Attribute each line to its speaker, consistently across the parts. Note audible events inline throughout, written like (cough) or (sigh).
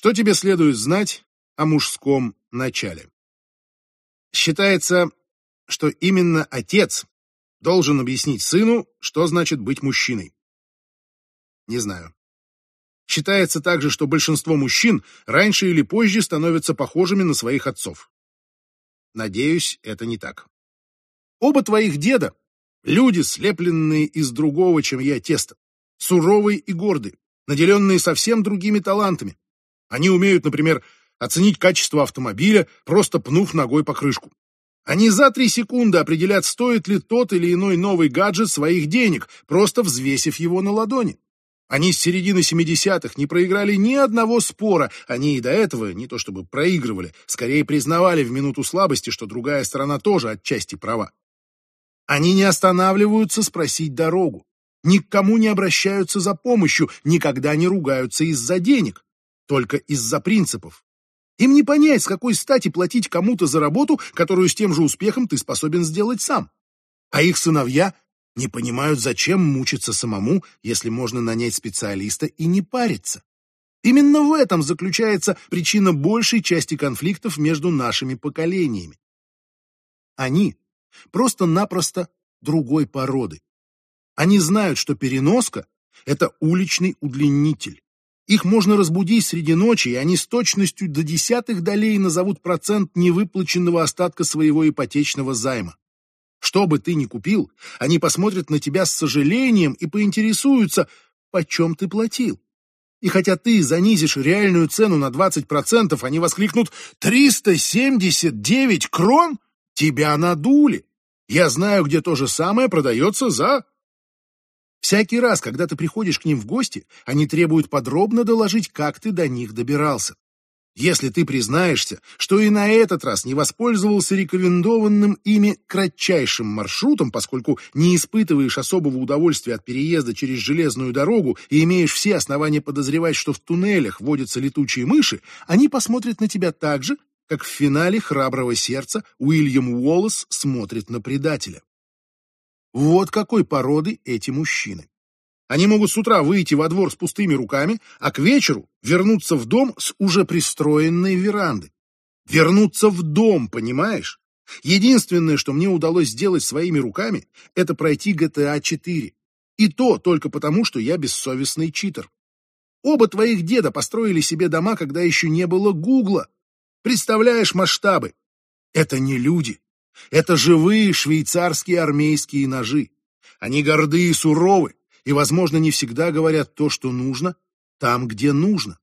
Speaker 1: Что тебе следует знать о мужском начале? Считается, что именно отец должен объяснить сыну, что значит быть мужчиной. Не знаю. Считается также, что большинство мужчин раньше или позже становятся похожими на своих отцов. Надеюсь, это не так. Оба твоих деда — люди, слепленные из другого, чем я, теста, суровые и гордые, наделенные совсем другими талантами. Они умеют, например, оценить качество автомобиля, просто пнув ногой по крышку. Они за три секунды определят, стоит ли тот или иной новый гаджет своих денег, просто взвесив его на ладони. Они с середины 70-х не проиграли ни одного спора, они и до этого не то чтобы проигрывали, скорее признавали в минуту слабости, что другая сторона тоже отчасти права. Они не останавливаются спросить дорогу, ни к кому не обращаются за помощью, никогда не ругаются из-за денег, только из-за принципов. Им не понять, с какой стати платить кому-то за работу, которую с тем же успехом ты способен сделать сам. А их сыновья не понимают, зачем мучиться самому, если можно нанять специалиста и не париться. Именно в этом заключается причина большей части конфликтов между нашими поколениями. Они просто-напросто другой породы. Они знают, что переноска – это уличный удлинитель. Их можно разбудить среди ночи, и они с точностью до десятых долей назовут процент невыплаченного остатка своего ипотечного займа. Что бы ты ни купил, они посмотрят на тебя с сожалением и поинтересуются, почем ты платил. И хотя ты занизишь реальную цену на 20%, они воскликнут «379 крон? Тебя надули! Я знаю, где то же самое продается за...» Всякий раз, когда ты приходишь к ним в гости, они требуют подробно доложить, как ты до них добирался. Если ты признаешься, что и на этот раз не воспользовался рекомендованным ими кратчайшим маршрутом, поскольку не испытываешь особого удовольствия от переезда через железную дорогу и имеешь все основания подозревать, что в туннелях водятся летучие мыши, они посмотрят на тебя так же, как в финале «Храброго сердца» Уильям Уоллес смотрит на предателя. Вот какой породы эти мужчины. Они могут с утра выйти во двор с пустыми руками, а к вечеру вернуться в дом с уже пристроенной веранды. Вернуться в дом, понимаешь? Единственное, что мне удалось сделать своими руками, это пройти GTA 4. И то только потому, что я бессовестный читер. Оба твоих деда построили себе дома, когда еще не было Гугла. Представляешь масштабы? Это не люди. Это живые швейцарские армейские ножи. Они горды и суровы, и, возможно, не всегда говорят то, что нужно, там, где нужно.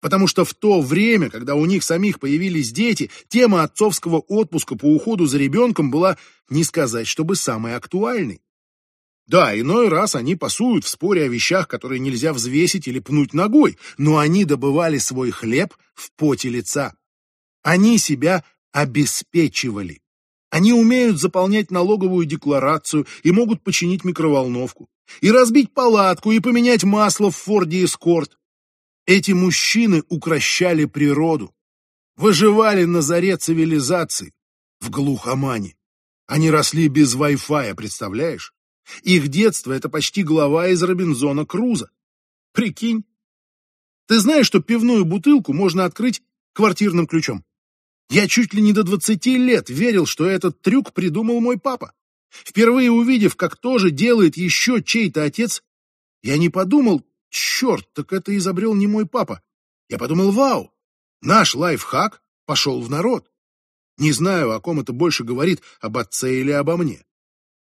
Speaker 1: Потому что в то время, когда у них самих появились дети, тема отцовского отпуска по уходу за ребенком была, не сказать, чтобы самой актуальной. Да, иной раз они пасуют в споре о вещах, которые нельзя взвесить или пнуть ногой, но они добывали свой хлеб в поте лица. Они себя обеспечивали. Они умеют заполнять налоговую декларацию и могут починить микроволновку и разбить палатку, и поменять масло в Форде Эскорт. Эти мужчины укращали природу, выживали на заре цивилизации, в глухомане. Они росли без Wi-Fi, представляешь? Их детство — это почти глава из Робинзона Круза. Прикинь. Ты знаешь, что пивную бутылку можно открыть квартирным ключом? Я чуть ли не до двадцати лет верил, что этот трюк придумал мой папа. Впервые увидев, как тоже делает еще чей-то отец, я не подумал, черт, так это изобрел не мой папа. Я подумал, вау, наш лайфхак пошел в народ. Не знаю, о ком это больше говорит, об отце или обо мне.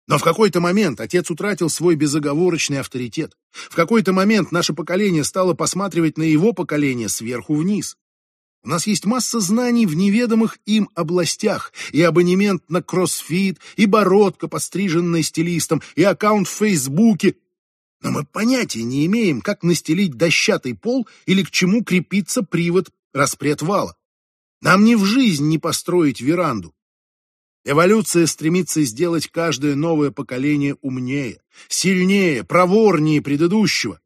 Speaker 1: Но в какой-то момент отец утратил свой безоговорочный авторитет. В какой-то момент наше поколение стало посматривать на его поколение сверху вниз. У нас есть масса знаний в неведомых им областях, и абонемент на кроссфит, и бородка, постриженная стилистом, и аккаунт в Фейсбуке. Но мы понятия не имеем, как настелить дощатый пол или к чему крепится привод распред вала. Нам ни в жизнь не построить веранду. Эволюция стремится сделать каждое новое поколение умнее, сильнее, проворнее предыдущего.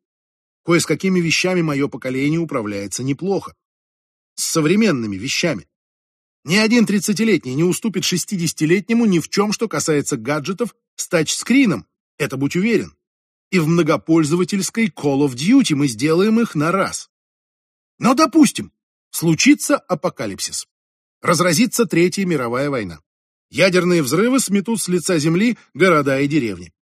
Speaker 1: Кое с какими вещами мое поколение управляется неплохо с современными вещами. Ни один тридцатилетний не уступит шестидесятилетнему ни в чем, что касается гаджетов с тачскрином, это будь уверен. И в многопользовательской Call of Duty мы сделаем их на раз. Но допустим, Случится апокалипсис. Разразится Третья мировая война. Ядерные взрывы сметут с лица Земли города и деревни.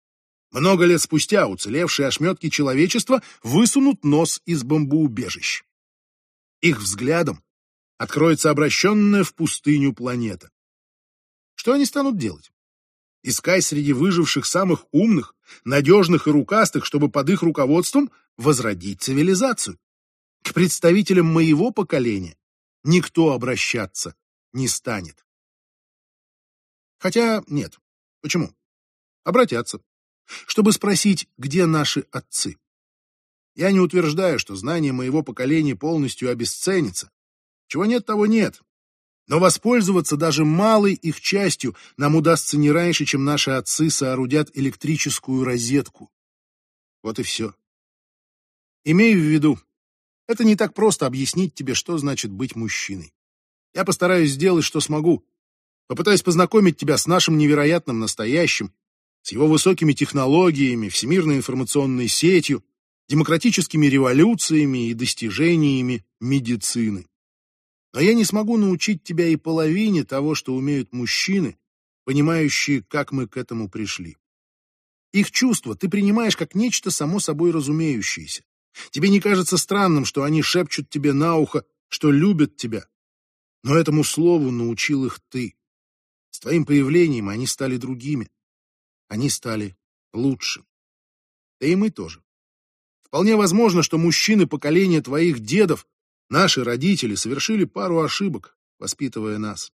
Speaker 1: Много лет спустя уцелевшие ошметки человечества высунут нос из бомбоубежищ. Их взглядом откроется обращенная в пустыню планета. Что они станут делать? Искать среди выживших самых умных, надежных и рукастых, чтобы под их руководством возродить цивилизацию. К представителям моего поколения никто обращаться не станет. Хотя нет. Почему? Обратятся, чтобы спросить, где наши отцы. Я не утверждаю, что знание моего поколения полностью обесценится. Чего нет, того нет. Но воспользоваться даже малой их частью нам удастся не раньше, чем наши отцы соорудят электрическую розетку. Вот и все. Имею в виду, это не так просто объяснить тебе, что значит быть мужчиной. Я постараюсь сделать, что смогу. Попытаюсь познакомить тебя с нашим невероятным настоящим, с его высокими технологиями, всемирной информационной сетью, демократическими революциями и достижениями медицины. Но я не смогу научить тебя и половине того, что умеют мужчины, понимающие, как мы к этому пришли. Их чувства ты принимаешь как нечто само собой разумеющееся. Тебе не кажется странным, что они шепчут тебе на ухо, что любят тебя. Но этому слову научил их ты. С твоим появлением они стали другими. Они стали лучше. Да и мы тоже. Вполне возможно, что мужчины поколения твоих дедов, наши родители, совершили пару ошибок, воспитывая нас.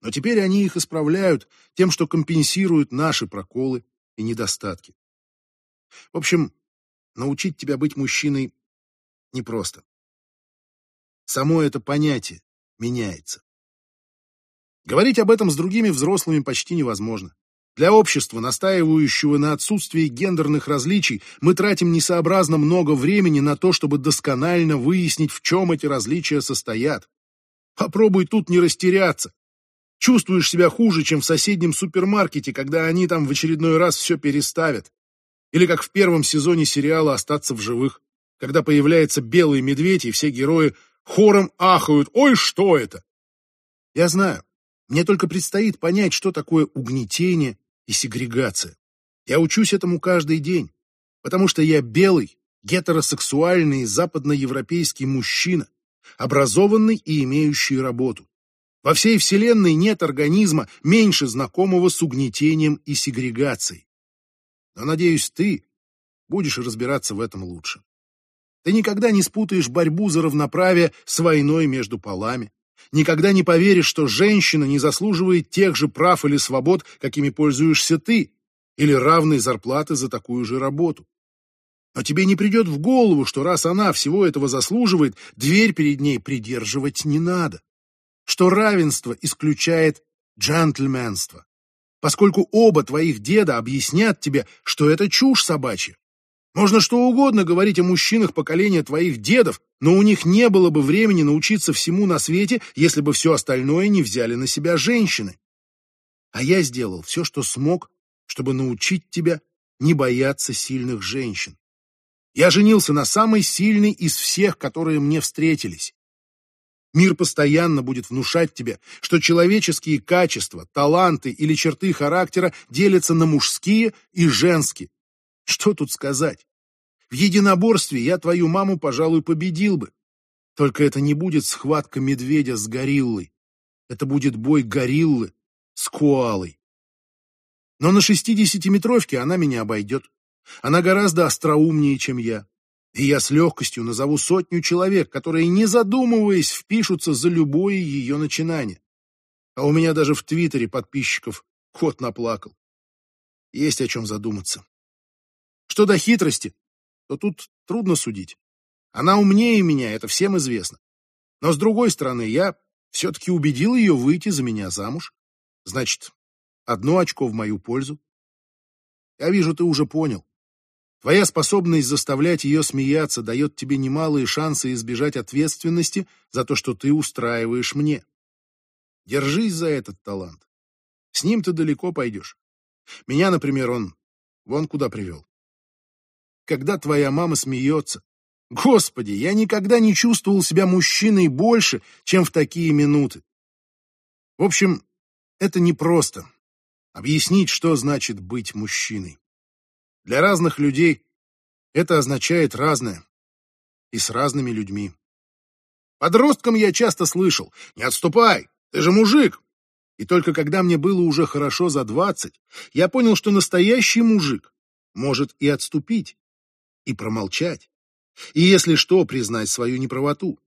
Speaker 1: Но теперь они их исправляют тем, что компенсируют наши проколы и недостатки. В общем, научить тебя быть мужчиной непросто. Само это понятие меняется. Говорить об этом с другими взрослыми почти невозможно. Для общества, настаивающего на отсутствии гендерных различий, мы тратим несообразно много времени на то, чтобы досконально выяснить, в чем эти различия состоят. Попробуй тут не растеряться. Чувствуешь себя хуже, чем в соседнем супермаркете, когда они там в очередной раз все переставят. Или как в первом сезоне сериала «Остаться в живых», когда появляется белый медведь, и все герои хором ахают «Ой, что это?». Я знаю, мне только предстоит понять, что такое угнетение и сегрегация. Я учусь этому каждый день, потому что я белый, гетеросексуальный западноевропейский мужчина, образованный и имеющий работу. Во всей Вселенной нет организма, меньше знакомого с угнетением и сегрегацией. Но, надеюсь, ты будешь разбираться в этом лучше. Ты никогда не спутаешь борьбу за равноправие с войной между полами. Никогда не поверишь, что женщина не заслуживает тех же прав или свобод, какими пользуешься ты, или равной зарплаты за такую же работу. Но тебе не придет в голову, что раз она всего этого заслуживает, дверь перед ней придерживать не надо. Что равенство исключает джентльменство поскольку оба твоих деда объяснят тебе, что это чушь собачья. Можно что угодно говорить о мужчинах поколения твоих дедов, но у них не было бы времени научиться всему на свете, если бы все остальное не взяли на себя женщины. А я сделал все, что смог, чтобы научить тебя не бояться сильных женщин. Я женился на самой сильной из всех, которые мне встретились. Мир постоянно будет внушать тебе, что человеческие качества, таланты или черты характера делятся на мужские и женские. Что тут сказать? В единоборстве я твою маму, пожалуй, победил бы. Только это не будет схватка медведя с гориллой. Это будет бой гориллы с коалой. Но на шестидесятиметровке она меня обойдет. Она гораздо остроумнее, чем я. И я с легкостью назову сотню человек, которые, не задумываясь, впишутся за любое ее начинание. А у меня даже в Твиттере подписчиков кот наплакал. Есть о чем задуматься. Что до хитрости, то тут трудно судить. Она умнее меня, это всем известно. Но с другой стороны, я все-таки убедил ее выйти за меня замуж. Значит, одно очко в мою пользу. Я вижу, ты уже понял. Твоя способность заставлять ее смеяться дает тебе немалые шансы избежать ответственности за то, что ты устраиваешь мне. Держись за этот талант. С ним ты далеко пойдешь. Меня, например, он вон куда привел. Когда твоя мама смеется, Господи, я никогда не чувствовал себя мужчиной больше, чем в такие минуты. В общем, это непросто. Объяснить, что значит быть мужчиной. Для разных людей это означает разное. И с разными людьми. Подростком я часто слышал «Не отступай, ты же мужик!» И только когда мне было уже хорошо за двадцать, я понял, что настоящий мужик может и отступить, и промолчать, и, если что, признать свою неправоту.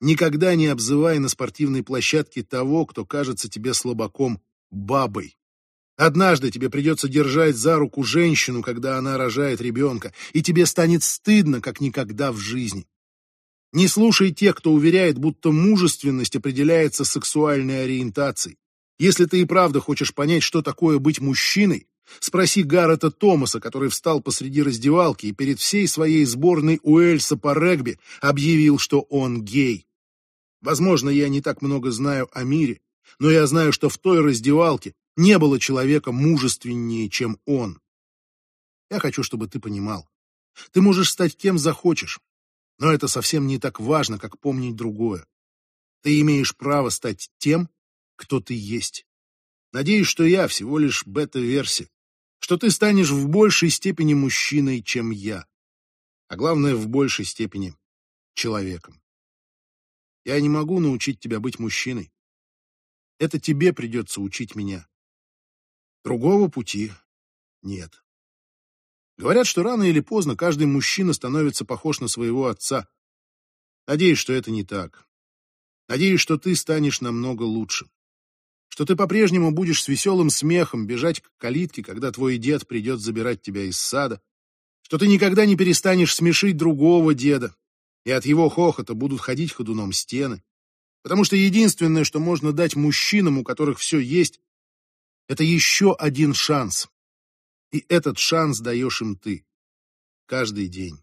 Speaker 1: Никогда не обзывай на спортивной площадке того, кто кажется тебе слабаком, бабой. Однажды тебе придется держать за руку женщину, когда она рожает ребенка, и тебе станет стыдно, как никогда в жизни. Не слушай тех, кто уверяет, будто мужественность определяется сексуальной ориентацией. Если ты и правда хочешь понять, что такое быть мужчиной, спроси Гаррета Томаса, который встал посреди раздевалки и перед всей своей сборной Уэльса по регби объявил, что он гей. Возможно, я не так много знаю о мире, но я знаю, что в той раздевалке не было человека мужественнее, чем он. Я хочу, чтобы ты понимал. Ты можешь стать кем захочешь, но это совсем не так важно, как помнить другое. Ты имеешь право стать тем, кто ты есть. Надеюсь, что я всего лишь бета-версия, что ты станешь в большей степени мужчиной, чем я, а главное, в большей степени человеком. Я не могу научить тебя быть мужчиной. Это тебе придется учить меня. Другого пути нет. Говорят, что рано или поздно каждый мужчина становится похож на своего отца. Надеюсь, что это не так. Надеюсь, что ты станешь намного лучше. Что ты по-прежнему будешь с веселым смехом бежать к калитке, когда твой дед придет забирать тебя из сада. Что ты никогда не перестанешь смешить другого деда, и от его хохота будут ходить ходуном стены. Потому что единственное, что можно дать мужчинам, у которых все есть, это еще один шанс. И этот шанс даешь им ты. Каждый день.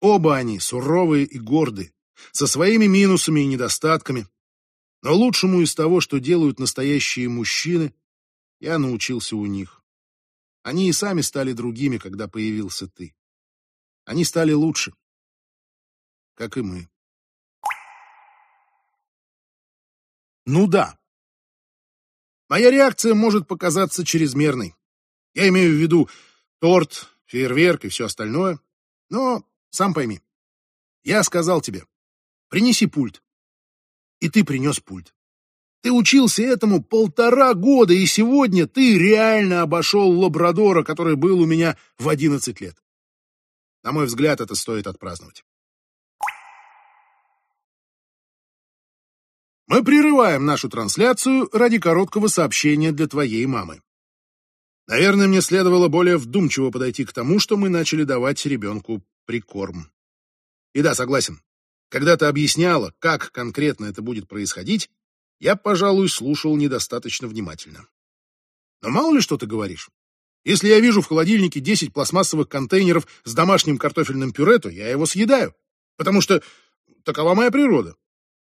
Speaker 1: Оба они суровые и гордые, со своими минусами и недостатками. Но лучшему из того, что делают настоящие мужчины, я научился у них. Они и сами стали другими, когда появился ты. Они стали лучше, как и мы. Ну да, Моя реакция может показаться чрезмерной. Я имею в виду торт, фейерверк и все остальное. Но сам пойми, я сказал тебе, принеси пульт. И ты принес пульт. Ты учился этому полтора года, и сегодня ты реально обошел лабрадора, который был у меня в одиннадцать лет. На мой взгляд, это стоит отпраздновать. Мы прерываем нашу трансляцию ради короткого сообщения для твоей мамы. Наверное, мне следовало более вдумчиво подойти к тому, что мы начали давать ребенку прикорм. И да, согласен. Когда ты объясняла, как конкретно это будет происходить, я, пожалуй, слушал недостаточно внимательно. Но мало ли что ты говоришь. Если я вижу в холодильнике 10 пластмассовых контейнеров с домашним картофельным пюре, то я его съедаю, потому что такова моя природа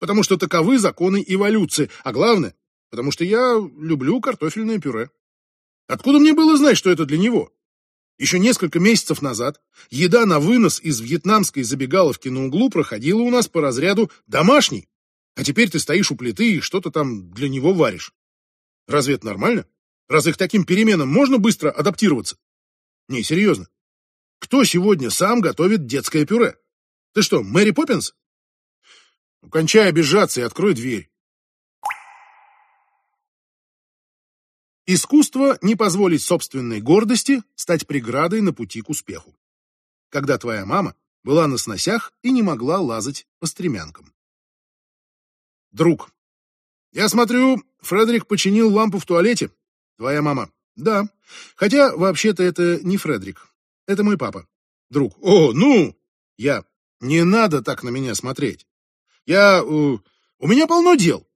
Speaker 1: потому что таковы законы эволюции, а главное, потому что я люблю картофельное пюре. Откуда мне было знать, что это для него? Еще несколько месяцев назад еда на вынос из вьетнамской забегаловки на углу проходила у нас по разряду домашний, а теперь ты стоишь у плиты и что-то там для него варишь. Разве это нормально? Разве к таким переменам можно быстро адаптироваться? Не, серьезно. Кто сегодня сам готовит детское пюре? Ты что, Мэри Поппинс? Ну, кончай обижаться и открой дверь. Искусство не позволить собственной гордости стать преградой на пути к успеху. Когда твоя мама была на сносях и не могла лазать по стремянкам. Друг. Я смотрю, Фредерик починил лампу в туалете. Твоя мама. Да. Хотя, вообще-то, это не Фредерик. Это мой папа. Друг. О, ну! Я. Не надо так на меня смотреть. Я... У, у меня полно дел.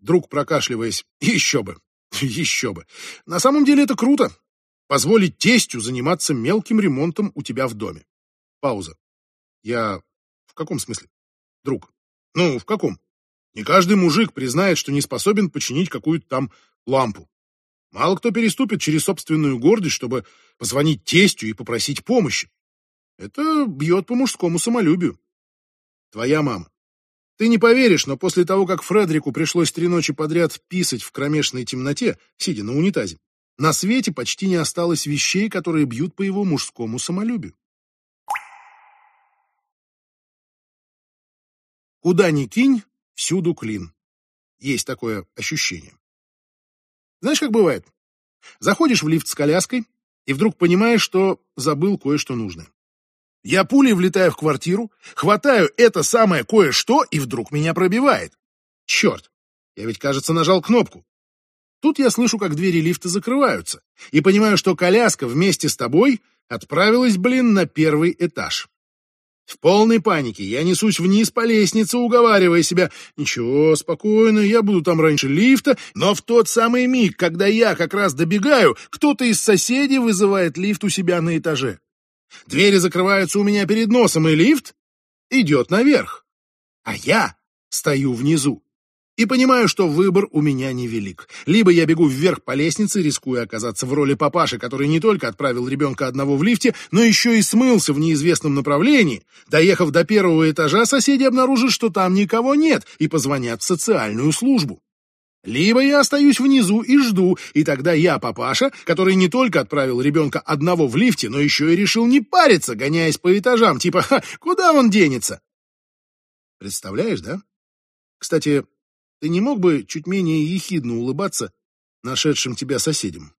Speaker 1: Друг, прокашливаясь, еще бы, (laughs) еще бы. На самом деле это круто. Позволить тестю заниматься мелким ремонтом у тебя в доме. Пауза. Я... В каком смысле? Друг. Ну, в каком? Не каждый мужик признает, что не способен починить какую-то там лампу. Мало кто переступит через собственную гордость, чтобы позвонить тестю и попросить помощи. Это бьет по мужскому самолюбию. Твоя мама. Ты не поверишь, но после того, как Фредерику пришлось три ночи подряд писать в кромешной темноте, сидя на унитазе, на свете почти не осталось вещей, которые бьют по его мужскому самолюбию. Куда ни кинь, всюду клин. Есть такое ощущение. Знаешь, как бывает? Заходишь в лифт с коляской и вдруг понимаешь, что забыл кое-что нужное. Я пулей влетаю в квартиру, хватаю это самое кое-что, и вдруг меня пробивает. Черт, я ведь, кажется, нажал кнопку. Тут я слышу, как двери лифта закрываются, и понимаю, что коляска вместе с тобой отправилась, блин, на первый этаж. В полной панике я несусь вниз по лестнице, уговаривая себя. Ничего, спокойно, я буду там раньше лифта. Но в тот самый миг, когда я как раз добегаю, кто-то из соседей вызывает лифт у себя на этаже. Двери закрываются у меня перед носом, и лифт идет наверх. А я стою внизу. И понимаю, что выбор у меня невелик. Либо я бегу вверх по лестнице, рискуя оказаться в роли папаши, который не только отправил ребенка одного в лифте, но еще и смылся в неизвестном направлении. Доехав до первого этажа, соседи обнаружат, что там никого нет, и позвонят в социальную службу. Либо я остаюсь внизу и жду, и тогда я папаша, который не только отправил ребенка одного в лифте, но еще и решил не париться, гоняясь по этажам, типа «Ха, куда он денется?» Представляешь, да? Кстати, ты не мог бы чуть менее ехидно улыбаться нашедшим тебя соседям?